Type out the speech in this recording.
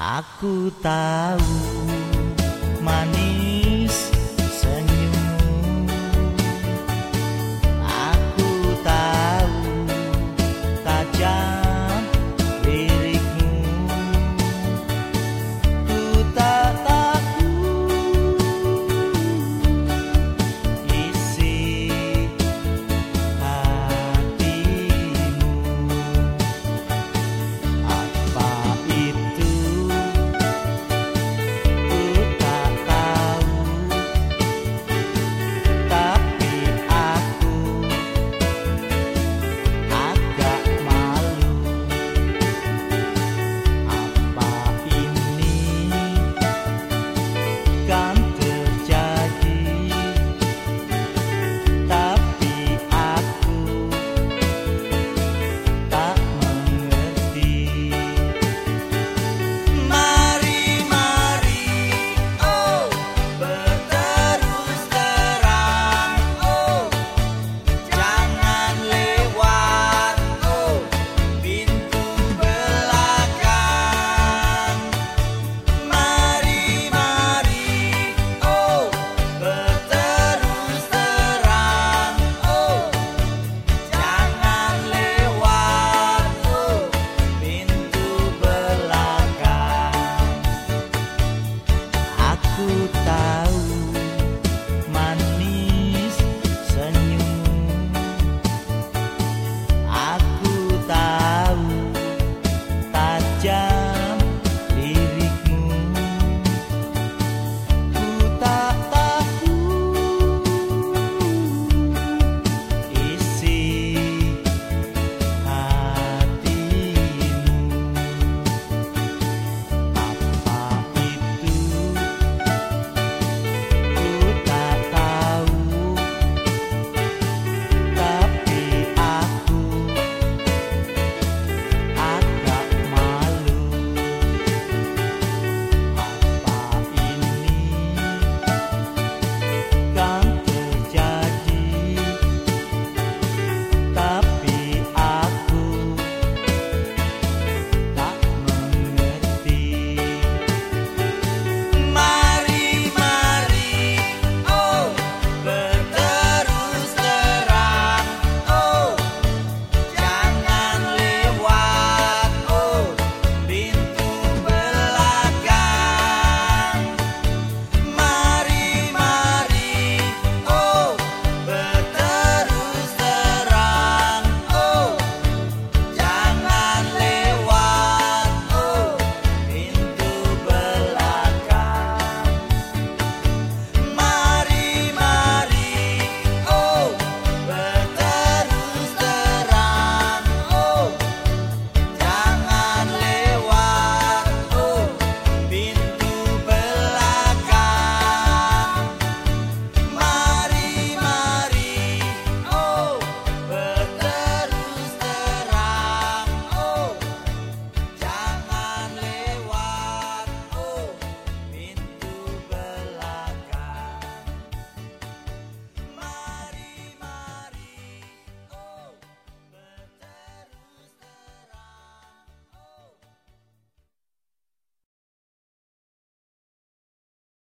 Aku tahu manis